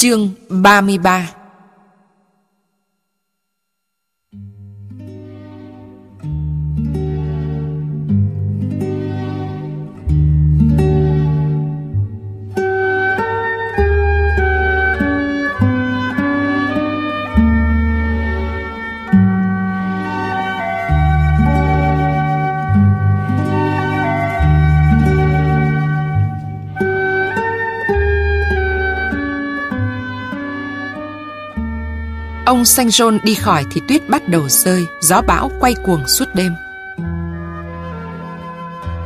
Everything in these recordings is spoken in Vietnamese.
Chương 33 Ông Saint John đi khỏi thì tuyết bắt đầu rơi, gió bão quay cuồng suốt đêm.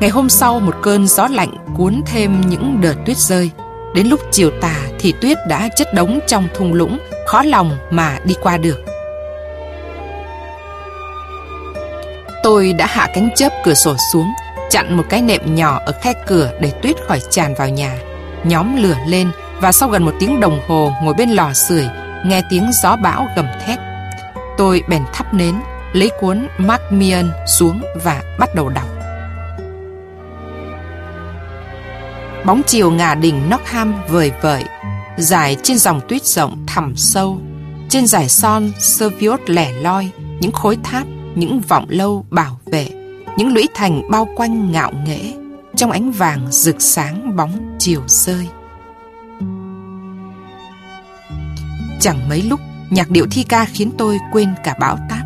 Ngày hôm sau một cơn gió lạnh cuốn thêm những đợt tuyết rơi. Đến lúc chiều tà thì tuyết đã chất đống trong thung lũng, khó lòng mà đi qua được. Tôi đã hạ cánh chớp cửa sổ xuống, chặn một cái nệm nhỏ ở khe cửa để tuyết khỏi tràn vào nhà. Nhóm lửa lên và sau gần một tiếng đồng hồ ngồi bên lò sưởi nghe tiếng gió bão gầm thét. Tôi bèn thắp nến, lấy cuốn Macmillan xuống và bắt đầu đọc. Bóng chiều ngả đỉnh Nockham vời vợi, dài trên dòng tuyết rộng thẳm sâu. Trên dải son Serviot lẻ loi, những khối tháp, những vọng lâu bảo vệ, những lũy thành bao quanh ngạo nghễ, trong ánh vàng rực sáng bóng chiều rơi. Chẳng mấy lúc, nhạc điệu thi ca khiến tôi quên cả bão táp.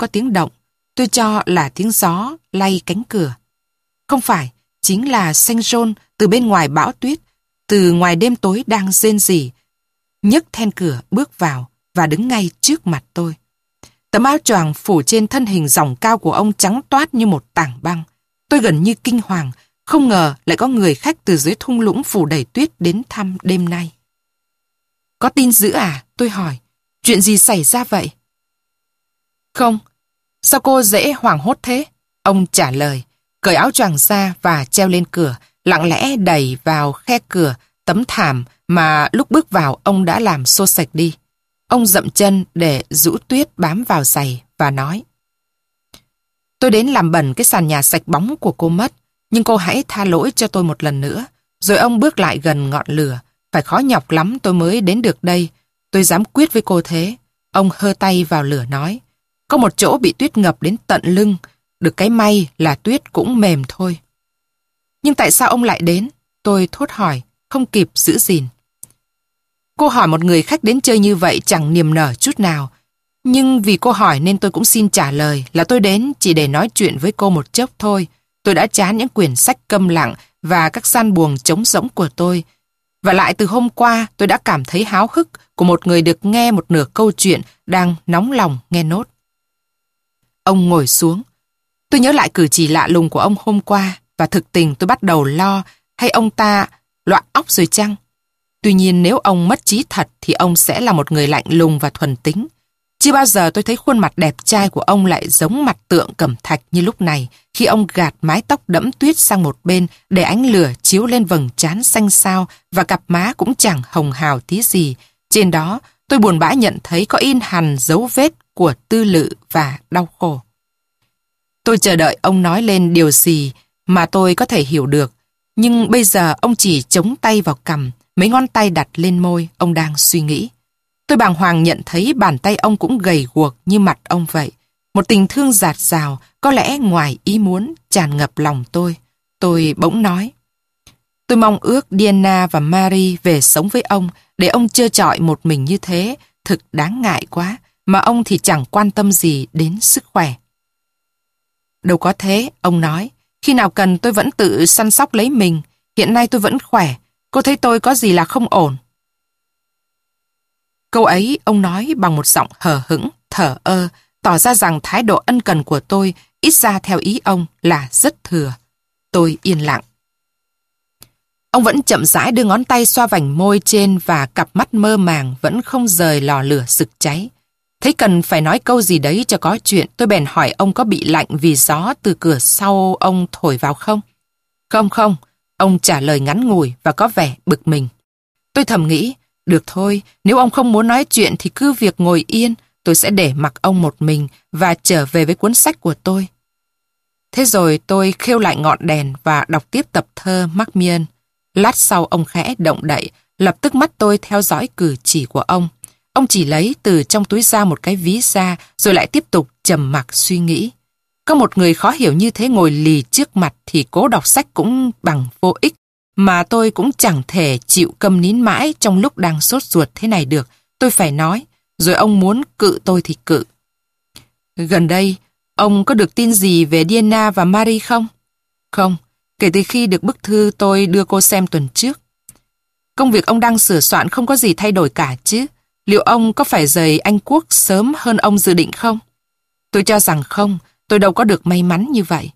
Có tiếng động, tôi cho là tiếng gió lay cánh cửa. Không phải, chính là xanh rôn từ bên ngoài bão tuyết, từ ngoài đêm tối đang rên rỉ, nhấc then cửa bước vào và đứng ngay trước mặt tôi. Tấm áo choàng phủ trên thân hình dòng cao của ông trắng toát như một tảng băng. Tôi gần như kinh hoàng, không ngờ lại có người khách từ dưới thung lũng phủ đầy tuyết đến thăm đêm nay. Có tin dữ à? Tôi hỏi. Chuyện gì xảy ra vậy? Không. Sao cô dễ hoảng hốt thế? Ông trả lời, cởi áo choàng ra và treo lên cửa, lặng lẽ đẩy vào khe cửa tấm thảm mà lúc bước vào ông đã làm xô sạch đi. Ông dậm chân để rũ tuyết bám vào giày và nói Tôi đến làm bẩn cái sàn nhà sạch bóng của cô mất, nhưng cô hãy tha lỗi cho tôi một lần nữa. Rồi ông bước lại gần ngọn lửa. Phải khó nhọc lắm tôi mới đến được đây. Tôi dám quyết với cô thế. Ông hơ tay vào lửa nói. Có một chỗ bị tuyết ngập đến tận lưng, được cái may là tuyết cũng mềm thôi. Nhưng tại sao ông lại đến? Tôi thốt hỏi, không kịp giữ gìn. Cô hỏi một người khách đến chơi như vậy chẳng niềm nở chút nào. Nhưng vì cô hỏi nên tôi cũng xin trả lời là tôi đến chỉ để nói chuyện với cô một chốc thôi. Tôi đã chán những quyển sách câm lặng và các san buồng trống rỗng của tôi. Và lại từ hôm qua tôi đã cảm thấy háo hức của một người được nghe một nửa câu chuyện đang nóng lòng nghe nốt. Ông ngồi xuống. Tôi nhớ lại cử chỉ lạ lùng của ông hôm qua và thực tình tôi bắt đầu lo hay ông ta loạn óc rồi chăng? Tuy nhiên nếu ông mất trí thật thì ông sẽ là một người lạnh lùng và thuần tính. Chưa bao giờ tôi thấy khuôn mặt đẹp trai của ông lại giống mặt tượng cẩm thạch như lúc này khi ông gạt mái tóc đẫm tuyết sang một bên để ánh lửa chiếu lên vầng trán xanh xao và cặp má cũng chẳng hồng hào tí gì. Trên đó, tôi buồn bã nhận thấy có in hằn dấu vết của tư lự và đau khổ. Tôi chờ đợi ông nói lên điều gì mà tôi có thể hiểu được, nhưng bây giờ ông chỉ chống tay vào cằm, mấy ngón tay đặt lên môi, ông đang suy nghĩ. Tôi bàng hoàng nhận thấy bàn tay ông cũng gầy guộc như mặt ông vậy. Một tình thương giạt rào, có lẽ ngoài ý muốn, tràn ngập lòng tôi. Tôi bỗng nói. Tôi mong ước Diana và Mary về sống với ông để ông trơ trọi một mình như thế, thực đáng ngại quá mà ông thì chẳng quan tâm gì đến sức khỏe. Đâu có thế, ông nói. Khi nào cần tôi vẫn tự săn sóc lấy mình. Hiện nay tôi vẫn khỏe. Cô thấy tôi có gì là không ổn. Câu ấy ông nói bằng một giọng hờ hững, thở ơ, tỏ ra rằng thái độ ân cần của tôi ít ra theo ý ông là rất thừa. Tôi yên lặng. Ông vẫn chậm rãi đưa ngón tay xoa vành môi trên và cặp mắt mơ màng vẫn không rời lò lửa sực cháy. Thấy cần phải nói câu gì đấy cho có chuyện, tôi bèn hỏi ông có bị lạnh vì gió từ cửa sau ông thổi vào không? Không không, ông trả lời ngắn ngủi và có vẻ bực mình. Tôi thầm nghĩ, được thôi, nếu ông không muốn nói chuyện thì cứ việc ngồi yên, tôi sẽ để mặc ông một mình và trở về với cuốn sách của tôi. Thế rồi tôi khêu lại ngọn đèn và đọc tiếp tập thơ Macmillan. Lát sau ông khẽ động đậy, lập tức mắt tôi theo dõi cử chỉ của ông. Ông chỉ lấy từ trong túi ra một cái ví ra rồi lại tiếp tục trầm mặc suy nghĩ. Có một người khó hiểu như thế ngồi lì trước mặt thì cố đọc sách cũng bằng vô ích, mà tôi cũng chẳng thể chịu câm nín mãi trong lúc đang sốt ruột thế này được. Tôi phải nói, rồi ông muốn cự tôi thì cự. Gần đây, ông có được tin gì về Diana và Marie không? Không, kể từ khi được bức thư tôi đưa cô xem tuần trước. Công việc ông đang sửa soạn không có gì thay đổi cả chứ. Liệu ông có phải rời Anh Quốc sớm hơn ông dự định không? Tôi cho rằng không, tôi đâu có được may mắn như vậy.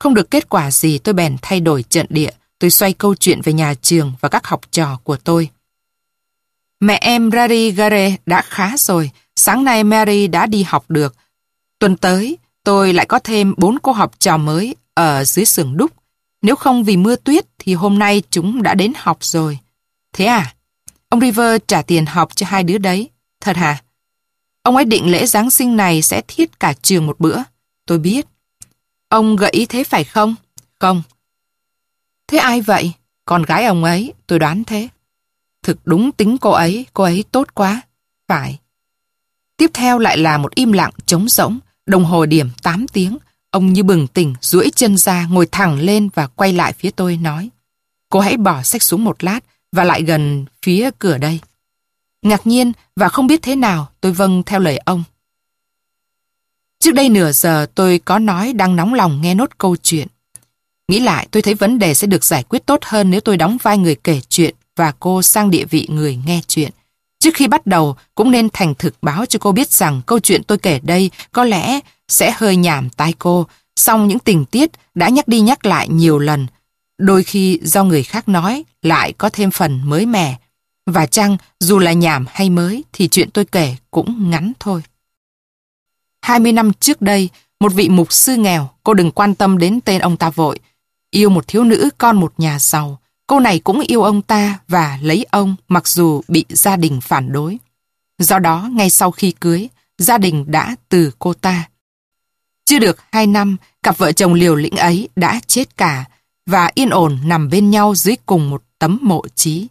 Không được kết quả gì tôi bèn thay đổi trận địa, tôi xoay câu chuyện về nhà trường và các học trò của tôi. Mẹ em Rari Gare đã khá rồi, sáng nay Mary đã đi học được. Tuần tới, tôi lại có thêm bốn cô học trò mới ở dưới sườn đúc. Nếu không vì mưa tuyết thì hôm nay chúng đã đến học rồi. Thế à? Ông River trả tiền học cho hai đứa đấy. Thật hả? Ông ấy định lễ Giáng sinh này sẽ thiết cả trường một bữa. Tôi biết. Ông gợi ý thế phải không? Không. Thế ai vậy? Con gái ông ấy, tôi đoán thế. Thực đúng tính cô ấy, cô ấy tốt quá. Phải. Tiếp theo lại là một im lặng trống rỗng, đồng hồ điểm 8 tiếng. Ông như bừng tỉnh, duỗi chân ra, ngồi thẳng lên và quay lại phía tôi nói. Cô hãy bỏ sách xuống một lát và lại gần phía cửa đây. Ngạc nhiên và không biết thế nào tôi vâng theo lời ông. Trước đây nửa giờ tôi có nói đang nóng lòng nghe nốt câu chuyện. Nghĩ lại tôi thấy vấn đề sẽ được giải quyết tốt hơn nếu tôi đóng vai người kể chuyện và cô sang địa vị người nghe chuyện. Trước khi bắt đầu cũng nên thành thực báo cho cô biết rằng câu chuyện tôi kể đây có lẽ sẽ hơi nhảm tai cô, song những tình tiết đã nhắc đi nhắc lại nhiều lần. Đôi khi do người khác nói lại có thêm phần mới mẻ. Và chăng dù là nhảm hay mới thì chuyện tôi kể cũng ngắn thôi. 20 năm trước đây, một vị mục sư nghèo, cô đừng quan tâm đến tên ông ta vội, yêu một thiếu nữ con một nhà giàu. Cô này cũng yêu ông ta và lấy ông mặc dù bị gia đình phản đối. Do đó, ngay sau khi cưới, gia đình đã từ cô ta. Chưa được hai năm, cặp vợ chồng liều lĩnh ấy đã chết cả và yên ổn nằm bên nhau dưới cùng một tấm mộ trí.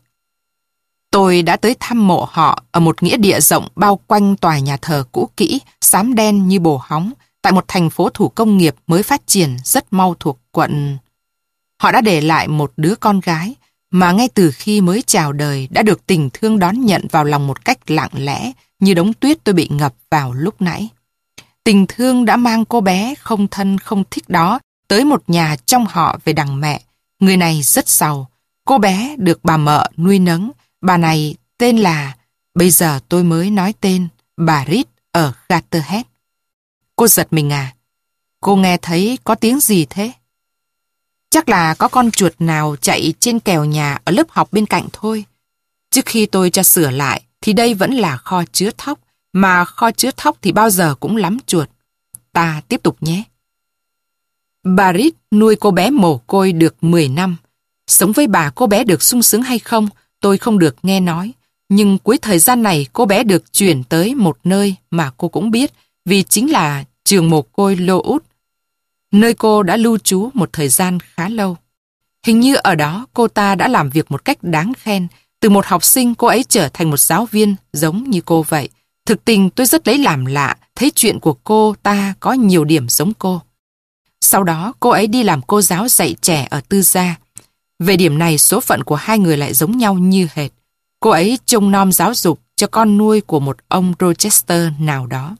Tôi đã tới thăm mộ họ ở một nghĩa địa rộng bao quanh tòa nhà thờ cũ kỹ, xám đen như bồ hóng, tại một thành phố thủ công nghiệp mới phát triển rất mau thuộc quận. Họ đã để lại một đứa con gái mà ngay từ khi mới chào đời đã được tình thương đón nhận vào lòng một cách lặng lẽ như đống tuyết tôi bị ngập vào lúc nãy. Tình thương đã mang cô bé không thân không thích đó tới một nhà trong họ về đằng mẹ. Người này rất giàu. Cô bé được bà mợ nuôi nấng. Bà này tên là, bây giờ tôi mới nói tên, bà Rít ở Gatterhead. Cô giật mình à? Cô nghe thấy có tiếng gì thế? Chắc là có con chuột nào chạy trên kèo nhà ở lớp học bên cạnh thôi. Trước khi tôi cho sửa lại, thì đây vẫn là kho chứa thóc, mà kho chứa thóc thì bao giờ cũng lắm chuột. Ta tiếp tục nhé. Bà Rít nuôi cô bé mồ côi được 10 năm. Sống với bà cô bé được sung sướng hay không, tôi không được nghe nói. Nhưng cuối thời gian này cô bé được chuyển tới một nơi mà cô cũng biết, vì chính là trường mồ côi Lô Út, nơi cô đã lưu trú một thời gian khá lâu. Hình như ở đó cô ta đã làm việc một cách đáng khen, từ một học sinh cô ấy trở thành một giáo viên giống như cô vậy. Thực tình tôi rất lấy làm lạ, thấy chuyện của cô ta có nhiều điểm giống cô. Sau đó cô ấy đi làm cô giáo dạy trẻ ở tư gia. Về điểm này số phận của hai người lại giống nhau như hệt. Cô ấy trông nom giáo dục cho con nuôi của một ông Rochester nào đó.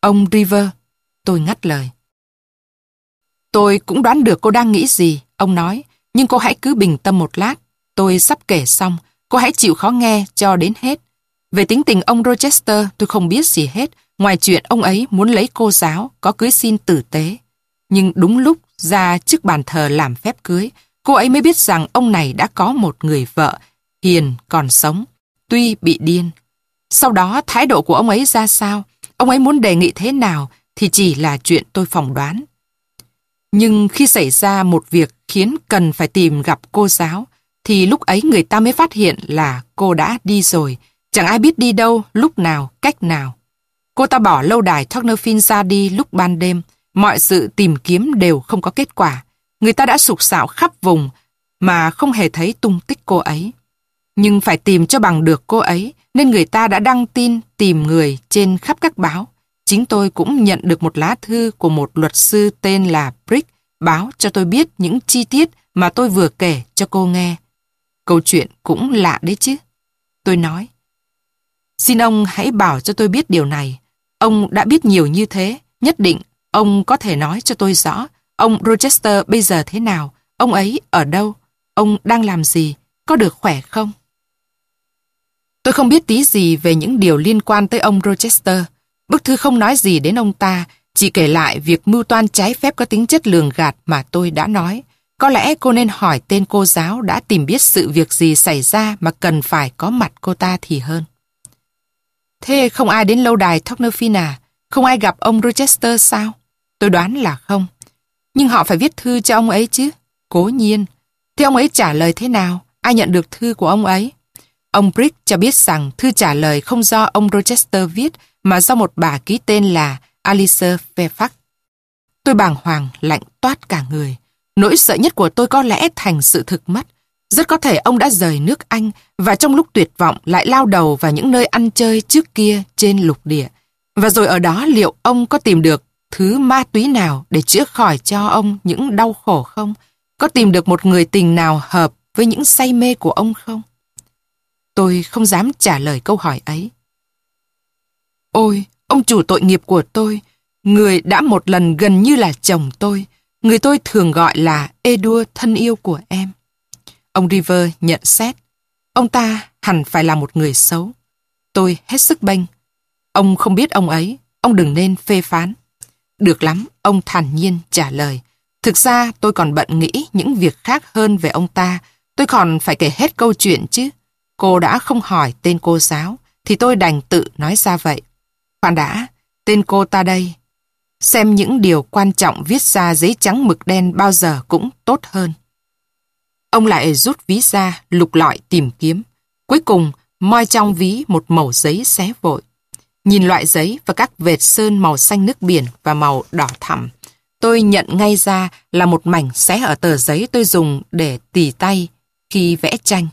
Ông River, tôi ngắt lời. Tôi cũng đoán được cô đang nghĩ gì, ông nói. Nhưng cô hãy cứ bình tâm một lát. Tôi sắp kể xong, cô hãy chịu khó nghe cho đến hết. Về tính tình ông Rochester, tôi không biết gì hết, ngoài chuyện ông ấy muốn lấy cô giáo, có cưới xin tử tế. Nhưng đúng lúc ra trước bàn thờ làm phép cưới, cô ấy mới biết rằng ông này đã có một người vợ, hiền, còn sống, tuy bị điên. Sau đó thái độ của ông ấy ra sao, ông ấy muốn đề nghị thế nào thì chỉ là chuyện tôi phỏng đoán. Nhưng khi xảy ra một việc khiến cần phải tìm gặp cô giáo, thì lúc ấy người ta mới phát hiện là cô đã đi rồi, chẳng ai biết đi đâu, lúc nào, cách nào. Cô ta bỏ lâu đài Tocnofin ra đi lúc ban đêm, mọi sự tìm kiếm đều không có kết quả. Người ta đã sục sạo khắp vùng mà không hề thấy tung tích cô ấy. Nhưng phải tìm cho bằng được cô ấy, nên người ta đã đăng tin tìm người trên khắp các báo. Chính tôi cũng nhận được một lá thư của một luật sư tên là Brick báo cho tôi biết những chi tiết mà tôi vừa kể cho cô nghe. Câu chuyện cũng lạ đấy chứ. Tôi nói. Xin ông hãy bảo cho tôi biết điều này. Ông đã biết nhiều như thế, nhất định ông có thể nói cho tôi rõ ông Rochester bây giờ thế nào, ông ấy ở đâu, ông đang làm gì, có được khỏe không? Tôi không biết tí gì về những điều liên quan tới ông Rochester. Bức thư không nói gì đến ông ta, chỉ kể lại việc mưu toan trái phép có tính chất lường gạt mà tôi đã nói. Có lẽ cô nên hỏi tên cô giáo đã tìm biết sự việc gì xảy ra mà cần phải có mặt cô ta thì hơn. Thế không ai đến lâu đài Tocnofina. À? Không ai gặp ông Rochester sao? Tôi đoán là không. Nhưng họ phải viết thư cho ông ấy chứ. Cố nhiên. Thế ông ấy trả lời thế nào? Ai nhận được thư của ông ấy? Ông Brick cho biết rằng thư trả lời không do ông Rochester viết mà do một bà ký tên là Alice Fairfax. Tôi bàng hoàng, lạnh toát cả người. Nỗi sợ nhất của tôi có lẽ thành sự thực mất. Rất có thể ông đã rời nước Anh và trong lúc tuyệt vọng lại lao đầu vào những nơi ăn chơi trước kia trên lục địa. Và rồi ở đó liệu ông có tìm được thứ ma túy nào để chữa khỏi cho ông những đau khổ không? Có tìm được một người tình nào hợp với những say mê của ông không? Tôi không dám trả lời câu hỏi ấy. Ôi, ông chủ tội nghiệp của tôi, người đã một lần gần như là chồng tôi, người tôi thường gọi là Edua thân yêu của em. Ông River nhận xét, ông ta hẳn phải là một người xấu. Tôi hết sức bênh. Ông không biết ông ấy, ông đừng nên phê phán. Được lắm, ông thản nhiên trả lời. Thực ra tôi còn bận nghĩ những việc khác hơn về ông ta. Tôi còn phải kể hết câu chuyện chứ. Cô đã không hỏi tên cô giáo, thì tôi đành tự nói ra vậy. Khoan đã, tên cô ta đây. Xem những điều quan trọng viết ra giấy trắng mực đen bao giờ cũng tốt hơn. Ông lại rút ví ra, lục lọi tìm kiếm. Cuối cùng, moi trong ví một mẩu giấy xé vội. Nhìn loại giấy và các vệt sơn màu xanh nước biển và màu đỏ thẳm, tôi nhận ngay ra là một mảnh xé ở tờ giấy tôi dùng để tỉ tay khi vẽ tranh.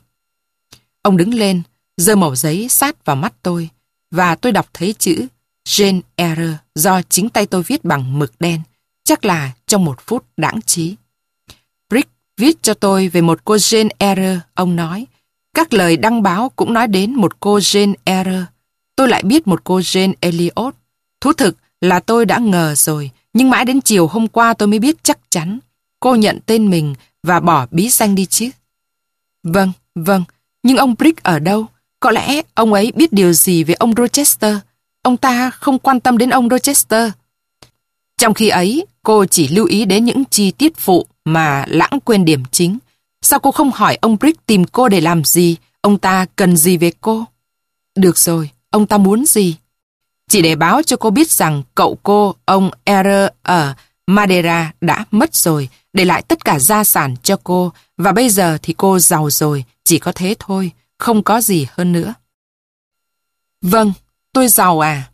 Ông đứng lên, giơ mẩu giấy sát vào mắt tôi, và tôi đọc thấy chữ Jane Eyre do chính tay tôi viết bằng mực đen, chắc là trong một phút đãng trí. Brick viết cho tôi về một cô Jane Eyre, ông nói. Các lời đăng báo cũng nói đến một cô Jane Eyre. Tôi lại biết một cô Jane Elliot. Thú thực là tôi đã ngờ rồi, nhưng mãi đến chiều hôm qua tôi mới biết chắc chắn. Cô nhận tên mình và bỏ bí danh đi chứ. Vâng, vâng, nhưng ông Brick ở đâu? Có lẽ ông ấy biết điều gì về ông Rochester. Ông ta không quan tâm đến ông Rochester. Trong khi ấy, cô chỉ lưu ý đến những chi tiết phụ mà lãng quên điểm chính. Sao cô không hỏi ông Brick tìm cô để làm gì? Ông ta cần gì về cô? Được rồi, ông ta muốn gì? Chỉ để báo cho cô biết rằng cậu cô, ông R ở Madeira đã mất rồi, để lại tất cả gia sản cho cô, và bây giờ thì cô giàu rồi, chỉ có thế thôi, không có gì hơn nữa. Vâng, tôi giàu à?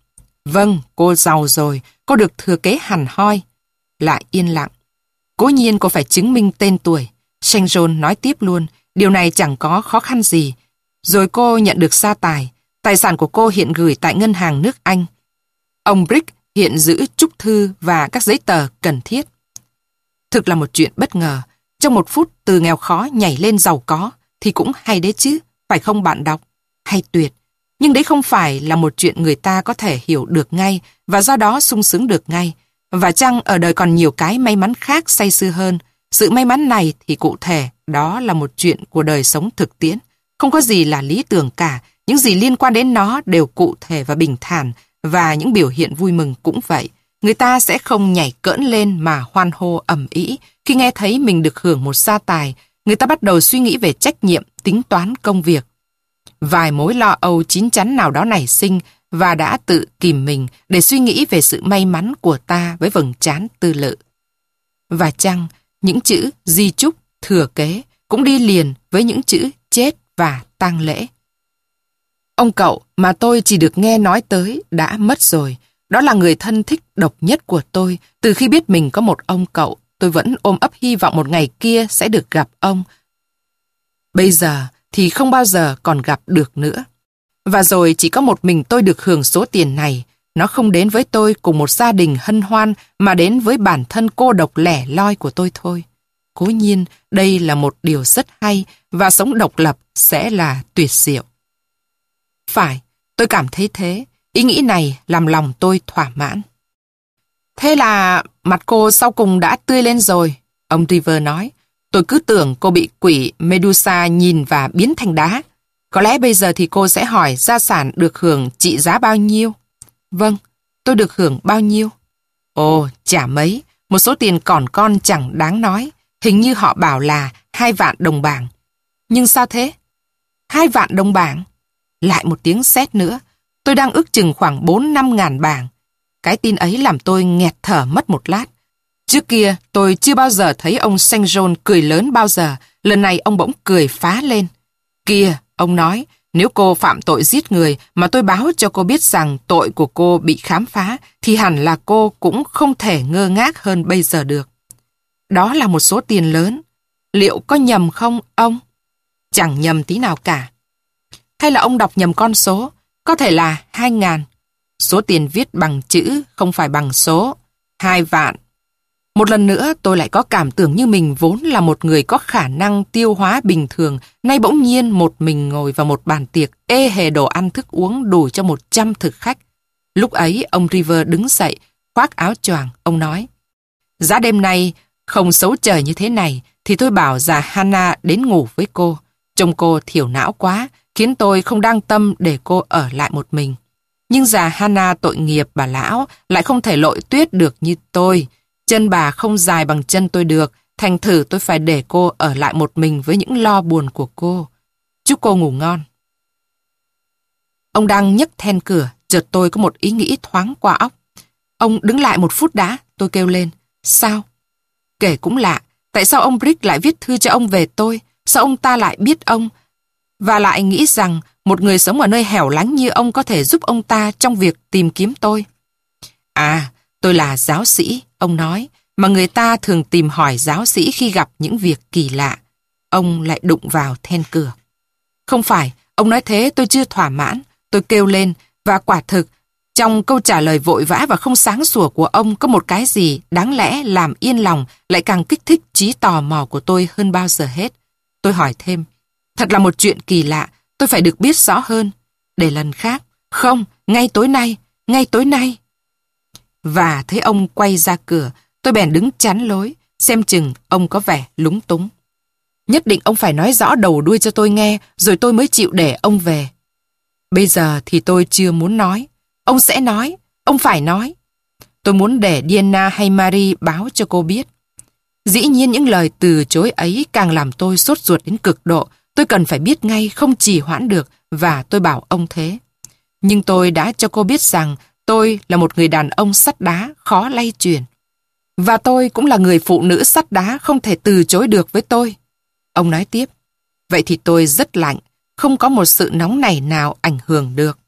Vâng, cô giàu rồi, cô được thừa kế hẳn hoi. Lại yên lặng. Cố nhiên cô phải chứng minh tên tuổi. sanh John nói tiếp luôn, điều này chẳng có khó khăn gì. Rồi cô nhận được gia tài. Tài sản của cô hiện gửi tại ngân hàng nước Anh. Ông Brick hiện giữ trúc thư và các giấy tờ cần thiết. Thực là một chuyện bất ngờ. Trong một phút từ nghèo khó nhảy lên giàu có thì cũng hay đấy chứ, phải không bạn đọc? Hay tuyệt. Nhưng đấy không phải là một chuyện người ta có thể hiểu được ngay và do đó sung sướng được ngay. Và chăng ở đời còn nhiều cái may mắn khác say sưa hơn. Sự may mắn này thì cụ thể, đó là một chuyện của đời sống thực tiễn. Không có gì là lý tưởng cả, những gì liên quan đến nó đều cụ thể và bình thản, và những biểu hiện vui mừng cũng vậy. Người ta sẽ không nhảy cỡn lên mà hoan hô ẩm ý khi nghe thấy mình được hưởng một gia tài. Người ta bắt đầu suy nghĩ về trách nhiệm, tính toán công việc. Vài mối lo âu chín chắn nào đó nảy sinh và đã tự kìm mình để suy nghĩ về sự may mắn của ta với vầng trán tư lự. Và chăng, những chữ di chúc, thừa kế cũng đi liền với những chữ chết và tang lễ. Ông cậu mà tôi chỉ được nghe nói tới đã mất rồi. Đó là người thân thích độc nhất của tôi. Từ khi biết mình có một ông cậu, tôi vẫn ôm ấp hy vọng một ngày kia sẽ được gặp ông. Bây giờ thì không bao giờ còn gặp được nữa. Và rồi chỉ có một mình tôi được hưởng số tiền này. Nó không đến với tôi cùng một gia đình hân hoan mà đến với bản thân cô độc lẻ loi của tôi thôi. Cố nhiên, đây là một điều rất hay và sống độc lập sẽ là tuyệt diệu. Phải, tôi cảm thấy thế. Ý nghĩ này làm lòng tôi thỏa mãn. Thế là mặt cô sau cùng đã tươi lên rồi, ông River nói. Tôi cứ tưởng cô bị quỷ Medusa nhìn và biến thành đá. Có lẽ bây giờ thì cô sẽ hỏi gia sản được hưởng trị giá bao nhiêu? Vâng, tôi được hưởng bao nhiêu? Ồ, chả mấy. Một số tiền còn con chẳng đáng nói. Hình như họ bảo là hai vạn đồng bảng. Nhưng sao thế? Hai vạn đồng bảng? Lại một tiếng sét nữa. Tôi đang ước chừng khoảng 4-5 ngàn bảng. Cái tin ấy làm tôi nghẹt thở mất một lát. Trước kia, tôi chưa bao giờ thấy ông Saint John cười lớn bao giờ. Lần này ông bỗng cười phá lên. Kìa, ông nói, nếu cô phạm tội giết người mà tôi báo cho cô biết rằng tội của cô bị khám phá, thì hẳn là cô cũng không thể ngơ ngác hơn bây giờ được. Đó là một số tiền lớn. Liệu có nhầm không, ông? Chẳng nhầm tí nào cả. Hay là ông đọc nhầm con số? Có thể là hai ngàn. Số tiền viết bằng chữ, không phải bằng số. Hai vạn. Một lần nữa tôi lại có cảm tưởng như mình vốn là một người có khả năng tiêu hóa bình thường, nay bỗng nhiên một mình ngồi vào một bàn tiệc ê hề đồ ăn thức uống đủ cho một trăm thực khách. Lúc ấy ông River đứng dậy, khoác áo choàng, ông nói. Giá đêm nay không xấu trời như thế này thì tôi bảo già Hana đến ngủ với cô. Trông cô thiểu não quá, khiến tôi không đang tâm để cô ở lại một mình. Nhưng già Hana tội nghiệp bà lão lại không thể lội tuyết được như tôi. Chân bà không dài bằng chân tôi được, thành thử tôi phải để cô ở lại một mình với những lo buồn của cô. Chúc cô ngủ ngon. Ông đang nhấc then cửa, chợt tôi có một ý nghĩ thoáng qua óc. Ông đứng lại một phút đã, tôi kêu lên. Sao? Kể cũng lạ, tại sao ông Brick lại viết thư cho ông về tôi? Sao ông ta lại biết ông? Và lại nghĩ rằng một người sống ở nơi hẻo lánh như ông có thể giúp ông ta trong việc tìm kiếm tôi. À, tôi là giáo sĩ, ông nói, mà người ta thường tìm hỏi giáo sĩ khi gặp những việc kỳ lạ. Ông lại đụng vào then cửa. Không phải, ông nói thế tôi chưa thỏa mãn. Tôi kêu lên và quả thực, trong câu trả lời vội vã và không sáng sủa của ông có một cái gì đáng lẽ làm yên lòng lại càng kích thích trí tò mò của tôi hơn bao giờ hết. Tôi hỏi thêm, thật là một chuyện kỳ lạ, tôi phải được biết rõ hơn. Để lần khác, không, ngay tối nay, ngay tối nay. Và thấy ông quay ra cửa, tôi bèn đứng chắn lối, xem chừng ông có vẻ lúng túng. Nhất định ông phải nói rõ đầu đuôi cho tôi nghe, rồi tôi mới chịu để ông về. Bây giờ thì tôi chưa muốn nói. Ông sẽ nói, ông phải nói. Tôi muốn để Diana hay Marie báo cho cô biết. Dĩ nhiên những lời từ chối ấy càng làm tôi sốt ruột đến cực độ. Tôi cần phải biết ngay, không trì hoãn được, và tôi bảo ông thế. Nhưng tôi đã cho cô biết rằng tôi là một người đàn ông sắt đá, khó lay chuyển. Và tôi cũng là người phụ nữ sắt đá không thể từ chối được với tôi. Ông nói tiếp, vậy thì tôi rất lạnh, không có một sự nóng này nào ảnh hưởng được.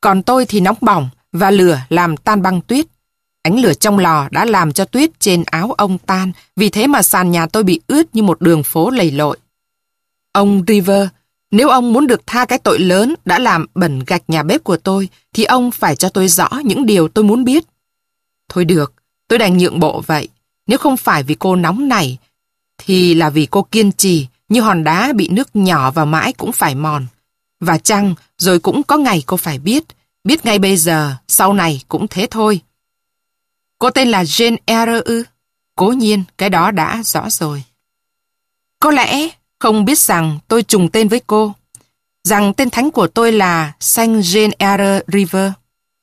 Còn tôi thì nóng bỏng và lửa làm tan băng tuyết. Ánh lửa trong lò đã làm cho tuyết trên áo ông tan, vì thế mà sàn nhà tôi bị ướt như một đường phố lầy lội. Ông River, nếu ông muốn được tha cái tội lớn đã làm bẩn gạch nhà bếp của tôi, thì ông phải cho tôi rõ những điều tôi muốn biết. Thôi được, tôi đành nhượng bộ vậy. Nếu không phải vì cô nóng này, thì là vì cô kiên trì, như hòn đá bị nước nhỏ vào mãi cũng phải mòn. Và chăng, rồi cũng có ngày cô phải biết, biết ngay bây giờ, sau này cũng thế thôi. Cô tên là Jane Eyre ư? Cố nhiên, cái đó đã rõ rồi. Có lẽ không biết rằng tôi trùng tên với cô. Rằng tên thánh của tôi là Saint Jean Eyre River.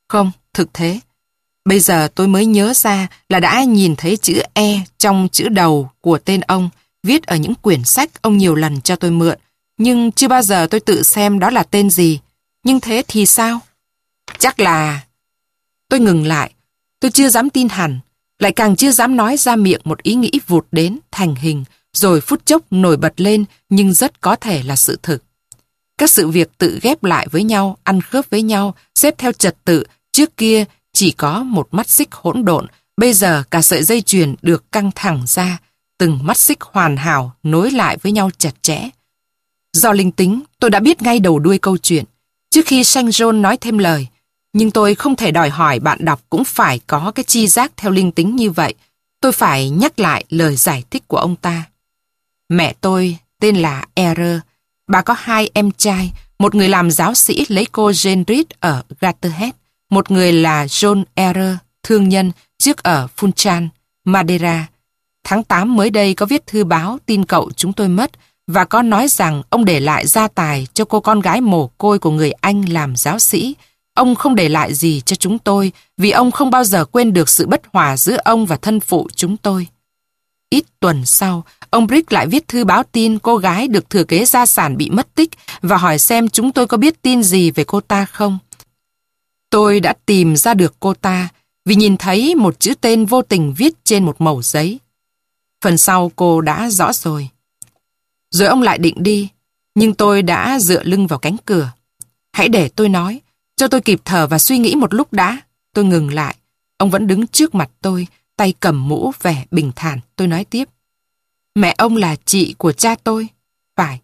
Không, thực thế. Bây giờ tôi mới nhớ ra là đã nhìn thấy chữ E trong chữ đầu của tên ông viết ở những quyển sách ông nhiều lần cho tôi mượn. Nhưng chưa bao giờ tôi tự xem đó là tên gì. Nhưng thế thì sao? Chắc là... Tôi ngừng lại. Tôi chưa dám tin hẳn. Lại càng chưa dám nói ra miệng một ý nghĩ vụt đến, thành hình, rồi phút chốc nổi bật lên nhưng rất có thể là sự thực. Các sự việc tự ghép lại với nhau, ăn khớp với nhau, xếp theo trật tự, trước kia chỉ có một mắt xích hỗn độn, bây giờ cả sợi dây chuyền được căng thẳng ra, từng mắt xích hoàn hảo nối lại với nhau chặt chẽ. Do linh tính, tôi đã biết ngay đầu đuôi câu chuyện. Trước khi Shang John nói thêm lời, nhưng tôi không thể đòi hỏi bạn đọc cũng phải có cái chi giác theo linh tính như vậy. Tôi phải nhắc lại lời giải thích của ông ta. Mẹ tôi tên là Error. Bà có hai em trai, một người làm giáo sĩ lấy cô Jane Reed ở Gatterhead, một người là John Error, thương nhân, trước ở Funchan, Madeira. Tháng 8 mới đây có viết thư báo tin cậu chúng tôi mất và có nói rằng ông để lại gia tài cho cô con gái mồ côi của người Anh làm giáo sĩ. Ông không để lại gì cho chúng tôi vì ông không bao giờ quên được sự bất hòa giữa ông và thân phụ chúng tôi. Ít tuần sau, ông Brick lại viết thư báo tin cô gái được thừa kế gia sản bị mất tích và hỏi xem chúng tôi có biết tin gì về cô ta không. Tôi đã tìm ra được cô ta vì nhìn thấy một chữ tên vô tình viết trên một mẩu giấy. Phần sau cô đã rõ rồi. Rồi ông lại định đi, nhưng tôi đã dựa lưng vào cánh cửa. Hãy để tôi nói, cho tôi kịp thở và suy nghĩ một lúc đã. Tôi ngừng lại. Ông vẫn đứng trước mặt tôi, tay cầm mũ vẻ bình thản. Tôi nói tiếp. Mẹ ông là chị của cha tôi. Phải.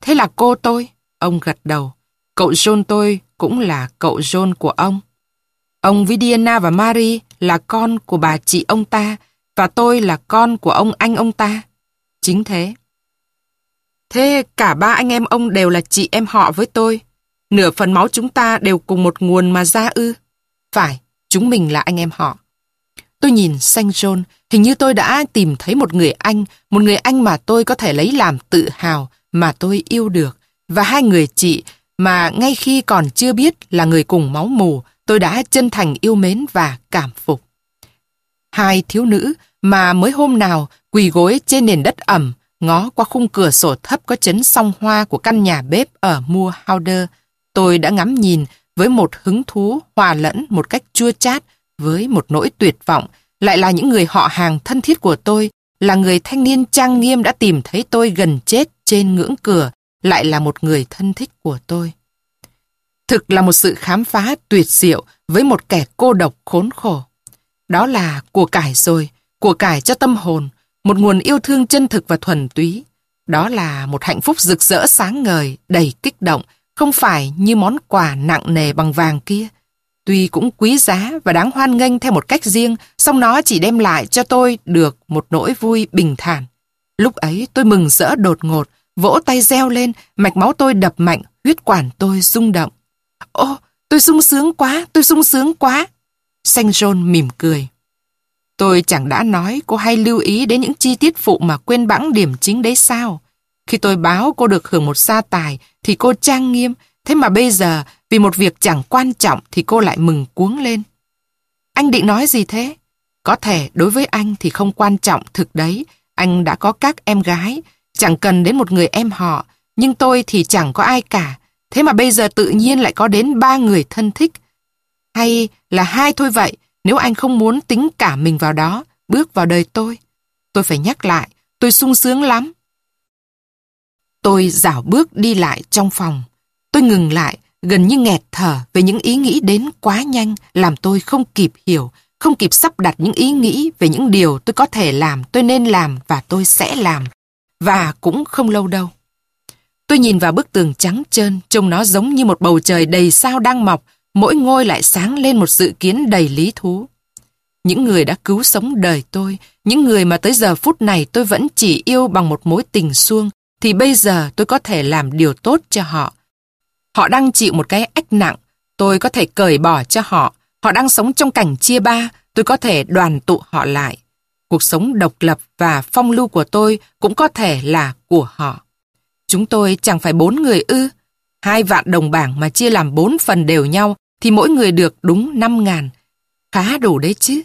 Thế là cô tôi. Ông gật đầu. Cậu John tôi cũng là cậu John của ông. Ông Vidiana và Marie là con của bà chị ông ta và tôi là con của ông anh ông ta. Chính thế. Thế cả ba anh em ông đều là chị em họ với tôi. Nửa phần máu chúng ta đều cùng một nguồn mà ra ư. Phải, chúng mình là anh em họ. Tôi nhìn Saint John, hình như tôi đã tìm thấy một người anh, một người anh mà tôi có thể lấy làm tự hào, mà tôi yêu được. Và hai người chị mà ngay khi còn chưa biết là người cùng máu mù, tôi đã chân thành yêu mến và cảm phục. Hai thiếu nữ mà mới hôm nào quỳ gối trên nền đất ẩm, ngó qua khung cửa sổ thấp có chấn song hoa của căn nhà bếp ở Mua Howder, tôi đã ngắm nhìn với một hứng thú hòa lẫn một cách chua chát với một nỗi tuyệt vọng, lại là những người họ hàng thân thiết của tôi, là người thanh niên trang nghiêm đã tìm thấy tôi gần chết trên ngưỡng cửa, lại là một người thân thích của tôi. Thực là một sự khám phá tuyệt diệu với một kẻ cô độc khốn khổ. Đó là của cải rồi, của cải cho tâm hồn, một nguồn yêu thương chân thực và thuần túy. Đó là một hạnh phúc rực rỡ sáng ngời, đầy kích động, không phải như món quà nặng nề bằng vàng kia. Tuy cũng quý giá và đáng hoan nghênh theo một cách riêng, song nó chỉ đem lại cho tôi được một nỗi vui bình thản. Lúc ấy tôi mừng rỡ đột ngột, vỗ tay reo lên, mạch máu tôi đập mạnh, huyết quản tôi rung động. Ô, tôi sung sướng quá, tôi sung sướng quá. Xanh John mỉm cười. Tôi chẳng đã nói cô hay lưu ý đến những chi tiết phụ mà quên bẵng điểm chính đấy sao. Khi tôi báo cô được hưởng một gia tài thì cô trang nghiêm, thế mà bây giờ vì một việc chẳng quan trọng thì cô lại mừng cuống lên. Anh định nói gì thế? Có thể đối với anh thì không quan trọng thực đấy, anh đã có các em gái, chẳng cần đến một người em họ, nhưng tôi thì chẳng có ai cả, thế mà bây giờ tự nhiên lại có đến ba người thân thích. Hay là hai thôi vậy, nếu anh không muốn tính cả mình vào đó, bước vào đời tôi. Tôi phải nhắc lại, tôi sung sướng lắm. Tôi dảo bước đi lại trong phòng. Tôi ngừng lại, gần như nghẹt thở về những ý nghĩ đến quá nhanh làm tôi không kịp hiểu, không kịp sắp đặt những ý nghĩ về những điều tôi có thể làm, tôi nên làm và tôi sẽ làm. Và cũng không lâu đâu. Tôi nhìn vào bức tường trắng trơn, trông nó giống như một bầu trời đầy sao đang mọc, mỗi ngôi lại sáng lên một sự kiến đầy lý thú. Những người đã cứu sống đời tôi, những người mà tới giờ phút này tôi vẫn chỉ yêu bằng một mối tình xuông, thì bây giờ tôi có thể làm điều tốt cho họ. Họ đang chịu một cái ách nặng, tôi có thể cởi bỏ cho họ. Họ đang sống trong cảnh chia ba, tôi có thể đoàn tụ họ lại. Cuộc sống độc lập và phong lưu của tôi cũng có thể là của họ. Chúng tôi chẳng phải bốn người ư. Hai vạn đồng bảng mà chia làm bốn phần đều nhau thì mỗi người được đúng năm ngàn. Khá đủ đấy chứ.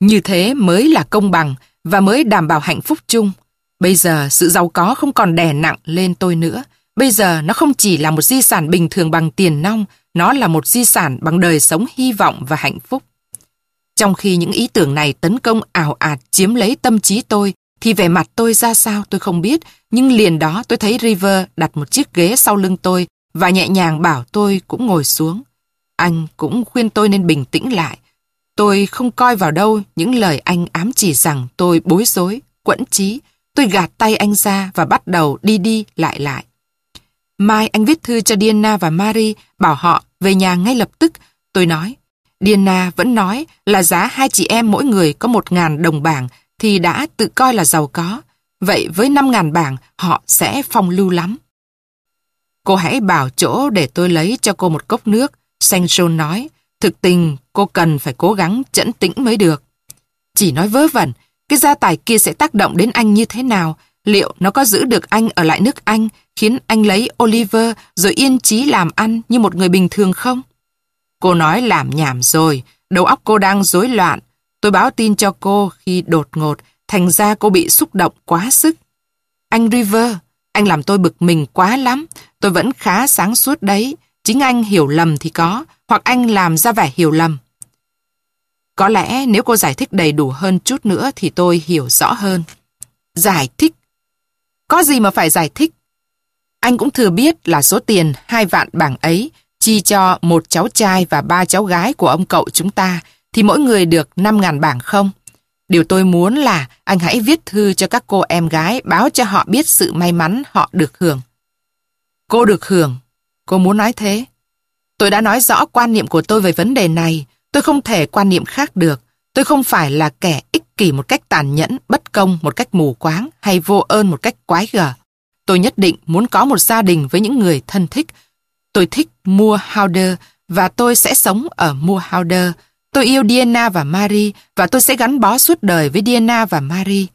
Như thế mới là công bằng và mới đảm bảo hạnh phúc chung. Bây giờ sự giàu có không còn đè nặng lên tôi nữa. Bây giờ nó không chỉ là một di sản bình thường bằng tiền nong, nó là một di sản bằng đời sống hy vọng và hạnh phúc. Trong khi những ý tưởng này tấn công ảo ạt chiếm lấy tâm trí tôi, thì vẻ mặt tôi ra sao tôi không biết, nhưng liền đó tôi thấy River đặt một chiếc ghế sau lưng tôi và nhẹ nhàng bảo tôi cũng ngồi xuống. Anh cũng khuyên tôi nên bình tĩnh lại. Tôi không coi vào đâu những lời anh ám chỉ rằng tôi bối rối, quẫn trí. Tôi gạt tay anh ra và bắt đầu đi đi lại lại. Mai anh viết thư cho Diana và Marie bảo họ về nhà ngay lập tức. Tôi nói, Diana vẫn nói là giá hai chị em mỗi người có một ngàn đồng bảng thì đã tự coi là giàu có. Vậy với năm ngàn bảng họ sẽ phong lưu lắm. Cô hãy bảo chỗ để tôi lấy cho cô một cốc nước. Saint John nói, thực tình cô cần phải cố gắng chẫn tĩnh mới được. Chỉ nói vớ vẩn, cái gia tài kia sẽ tác động đến anh như thế nào? Liệu nó có giữ được anh ở lại nước Anh, khiến anh lấy Oliver rồi yên chí làm ăn như một người bình thường không? Cô nói làm nhảm rồi, đầu óc cô đang rối loạn. Tôi báo tin cho cô khi đột ngột, thành ra cô bị xúc động quá sức. Anh River, anh làm tôi bực mình quá lắm. Tôi vẫn khá sáng suốt đấy. Chính anh hiểu lầm thì có, hoặc anh làm ra vẻ hiểu lầm. Có lẽ nếu cô giải thích đầy đủ hơn chút nữa thì tôi hiểu rõ hơn. Giải thích? Có gì mà phải giải thích? Anh cũng thừa biết là số tiền hai vạn bảng ấy chi cho một cháu trai và ba cháu gái của ông cậu chúng ta, thì mỗi người được 5.000 bảng không? Điều tôi muốn là anh hãy viết thư cho các cô em gái báo cho họ biết sự may mắn họ được hưởng. Cô được hưởng. Cô muốn nói thế? Tôi đã nói rõ quan niệm của tôi về vấn đề này. Tôi không thể quan niệm khác được. Tôi không phải là kẻ ích kỷ một cách tàn nhẫn, bất công, một cách mù quáng hay vô ơn một cách quái gở. Tôi nhất định muốn có một gia đình với những người thân thích. Tôi thích mua Howder và tôi sẽ sống ở mua Howder. Tôi yêu Diana và Marie và tôi sẽ gắn bó suốt đời với Diana và Marie.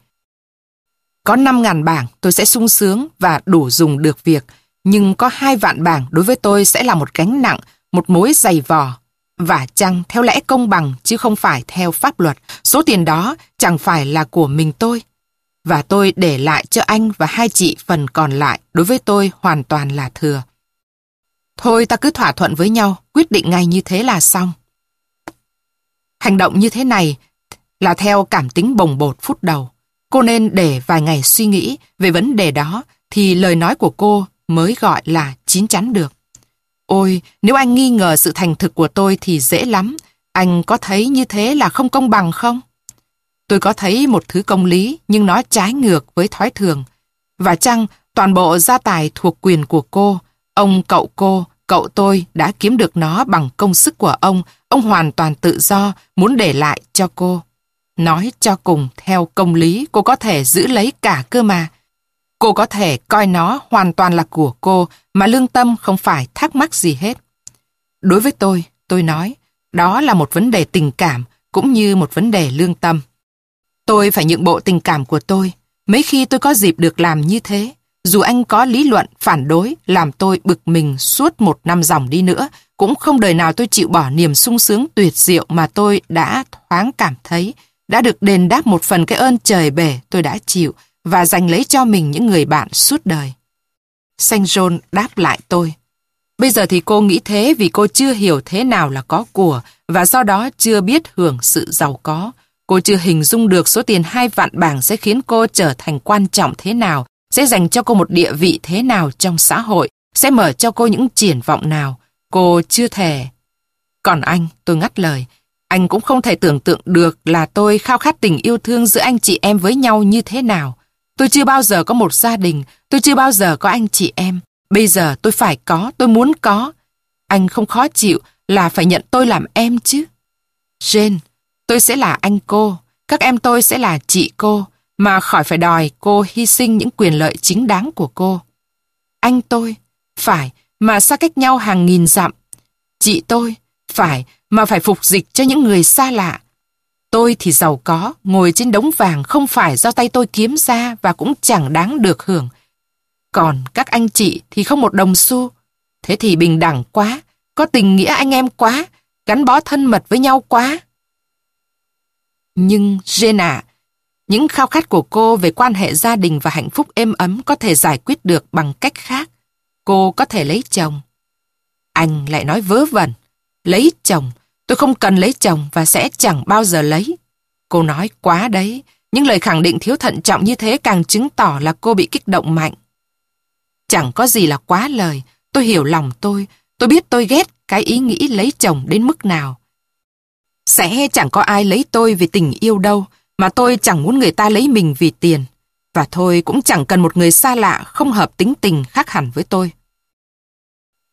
Có 5.000 bảng tôi sẽ sung sướng và đủ dùng được việc, nhưng có hai vạn bảng đối với tôi sẽ là một gánh nặng, một mối dày vò. Và chăng theo lẽ công bằng chứ không phải theo pháp luật, số tiền đó chẳng phải là của mình tôi. Và tôi để lại cho anh và hai chị phần còn lại đối với tôi hoàn toàn là thừa. Thôi ta cứ thỏa thuận với nhau, quyết định ngay như thế là xong. Hành động như thế này là theo cảm tính bồng bột phút đầu. Cô nên để vài ngày suy nghĩ về vấn đề đó thì lời nói của cô mới gọi là chín chắn được. Ôi, nếu anh nghi ngờ sự thành thực của tôi thì dễ lắm. Anh có thấy như thế là không công bằng không? Tôi có thấy một thứ công lý nhưng nó trái ngược với thói thường. Và chăng toàn bộ gia tài thuộc quyền của cô, ông cậu cô, cậu tôi đã kiếm được nó bằng công sức của ông, ông hoàn toàn tự do, muốn để lại cho cô. Nói cho cùng, theo công lý, cô có thể giữ lấy cả cơ mà. Cô có thể coi nó hoàn toàn là của cô, mà lương tâm không phải thắc mắc gì hết. Đối với tôi, tôi nói, đó là một vấn đề tình cảm, cũng như một vấn đề lương tâm. Tôi phải nhượng bộ tình cảm của tôi. Mấy khi tôi có dịp được làm như thế, dù anh có lý luận phản đối làm tôi bực mình suốt một năm dòng đi nữa, cũng không đời nào tôi chịu bỏ niềm sung sướng tuyệt diệu mà tôi đã thoáng cảm thấy, đã được đền đáp một phần cái ơn trời bể tôi đã chịu và giành lấy cho mình những người bạn suốt đời. Saint John đáp lại tôi. Bây giờ thì cô nghĩ thế vì cô chưa hiểu thế nào là có của và do đó chưa biết hưởng sự giàu có. Cô chưa hình dung được số tiền hai vạn bảng sẽ khiến cô trở thành quan trọng thế nào, sẽ dành cho cô một địa vị thế nào trong xã hội, sẽ mở cho cô những triển vọng nào. Cô chưa thể. Còn anh, tôi ngắt lời, anh cũng không thể tưởng tượng được là tôi khao khát tình yêu thương giữa anh chị em với nhau như thế nào. Tôi chưa bao giờ có một gia đình, tôi chưa bao giờ có anh chị em. Bây giờ tôi phải có, tôi muốn có. Anh không khó chịu là phải nhận tôi làm em chứ. Jane, tôi sẽ là anh cô, các em tôi sẽ là chị cô, mà khỏi phải đòi cô hy sinh những quyền lợi chính đáng của cô. Anh tôi, phải, mà xa cách nhau hàng nghìn dặm. Chị tôi, phải, mà phải phục dịch cho những người xa lạ. Tôi thì giàu có, ngồi trên đống vàng không phải do tay tôi kiếm ra và cũng chẳng đáng được hưởng. Còn các anh chị thì không một đồng xu. Thế thì bình đẳng quá, có tình nghĩa anh em quá, gắn bó thân mật với nhau quá. Nhưng Jane những khao khát của cô về quan hệ gia đình và hạnh phúc êm ấm có thể giải quyết được bằng cách khác. Cô có thể lấy chồng. Anh lại nói vớ vẩn. Lấy chồng. Tôi không cần lấy chồng và sẽ chẳng bao giờ lấy. Cô nói quá đấy. Những lời khẳng định thiếu thận trọng như thế càng chứng tỏ là cô bị kích động mạnh. Chẳng có gì là quá lời. Tôi hiểu lòng tôi. Tôi biết tôi ghét cái ý nghĩ lấy chồng đến mức nào. Sẽ chẳng có ai lấy tôi vì tình yêu đâu, mà tôi chẳng muốn người ta lấy mình vì tiền. Và thôi cũng chẳng cần một người xa lạ không hợp tính tình khác hẳn với tôi.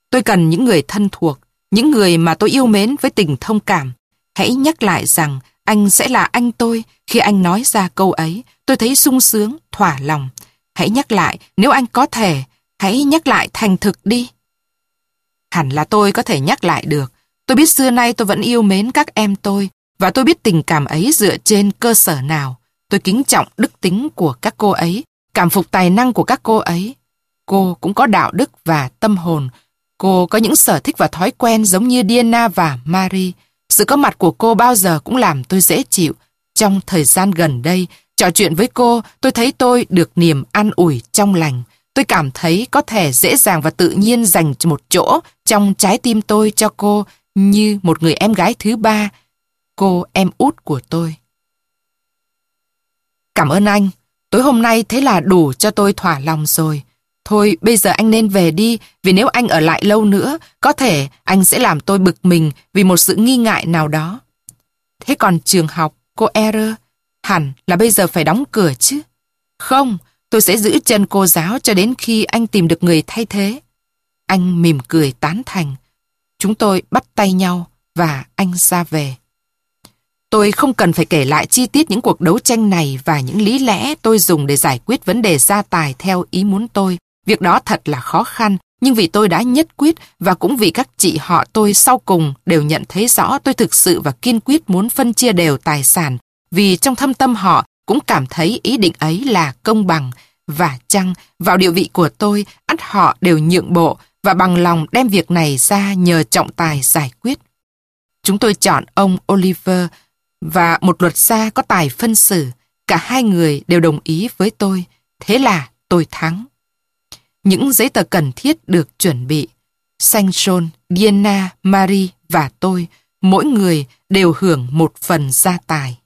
Tôi cần những người thân thuộc, những người mà tôi yêu mến với tình thông cảm. Hãy nhắc lại rằng anh sẽ là anh tôi khi anh nói ra câu ấy. Tôi thấy sung sướng, thỏa lòng. Hãy nhắc lại, nếu anh có thể, hãy nhắc lại thành thực đi. Hẳn là tôi có thể nhắc lại được. Tôi biết xưa nay tôi vẫn yêu mến các em tôi và tôi biết tình cảm ấy dựa trên cơ sở nào. Tôi kính trọng đức tính của các cô ấy, cảm phục tài năng của các cô ấy. Cô cũng có đạo đức và tâm hồn. Cô có những sở thích và thói quen giống như Diana và Marie. Sự có mặt của cô bao giờ cũng làm tôi dễ chịu. Trong thời gian gần đây, trò chuyện với cô, tôi thấy tôi được niềm an ủi trong lành. Tôi cảm thấy có thể dễ dàng và tự nhiên dành một chỗ trong trái tim tôi cho cô như một người em gái thứ ba, cô em út của tôi. Cảm ơn anh, tối hôm nay thế là đủ cho tôi thỏa lòng rồi. Thôi bây giờ anh nên về đi, vì nếu anh ở lại lâu nữa, có thể anh sẽ làm tôi bực mình vì một sự nghi ngại nào đó. Thế còn trường học, cô Error, hẳn là bây giờ phải đóng cửa chứ. Không, tôi sẽ giữ chân cô giáo cho đến khi anh tìm được người thay thế. Anh mỉm cười tán thành. Chúng tôi bắt tay nhau và anh ra về. Tôi không cần phải kể lại chi tiết những cuộc đấu tranh này và những lý lẽ tôi dùng để giải quyết vấn đề gia tài theo ý muốn tôi. Việc đó thật là khó khăn, nhưng vì tôi đã nhất quyết và cũng vì các chị họ tôi sau cùng đều nhận thấy rõ tôi thực sự và kiên quyết muốn phân chia đều tài sản, vì trong thâm tâm họ cũng cảm thấy ý định ấy là công bằng. Và chăng, vào địa vị của tôi, ắt họ đều nhượng bộ và bằng lòng đem việc này ra nhờ trọng tài giải quyết. Chúng tôi chọn ông Oliver và một luật gia có tài phân xử. Cả hai người đều đồng ý với tôi. Thế là tôi thắng. Những giấy tờ cần thiết được chuẩn bị. Saint Diana, Marie và tôi, mỗi người đều hưởng một phần gia tài.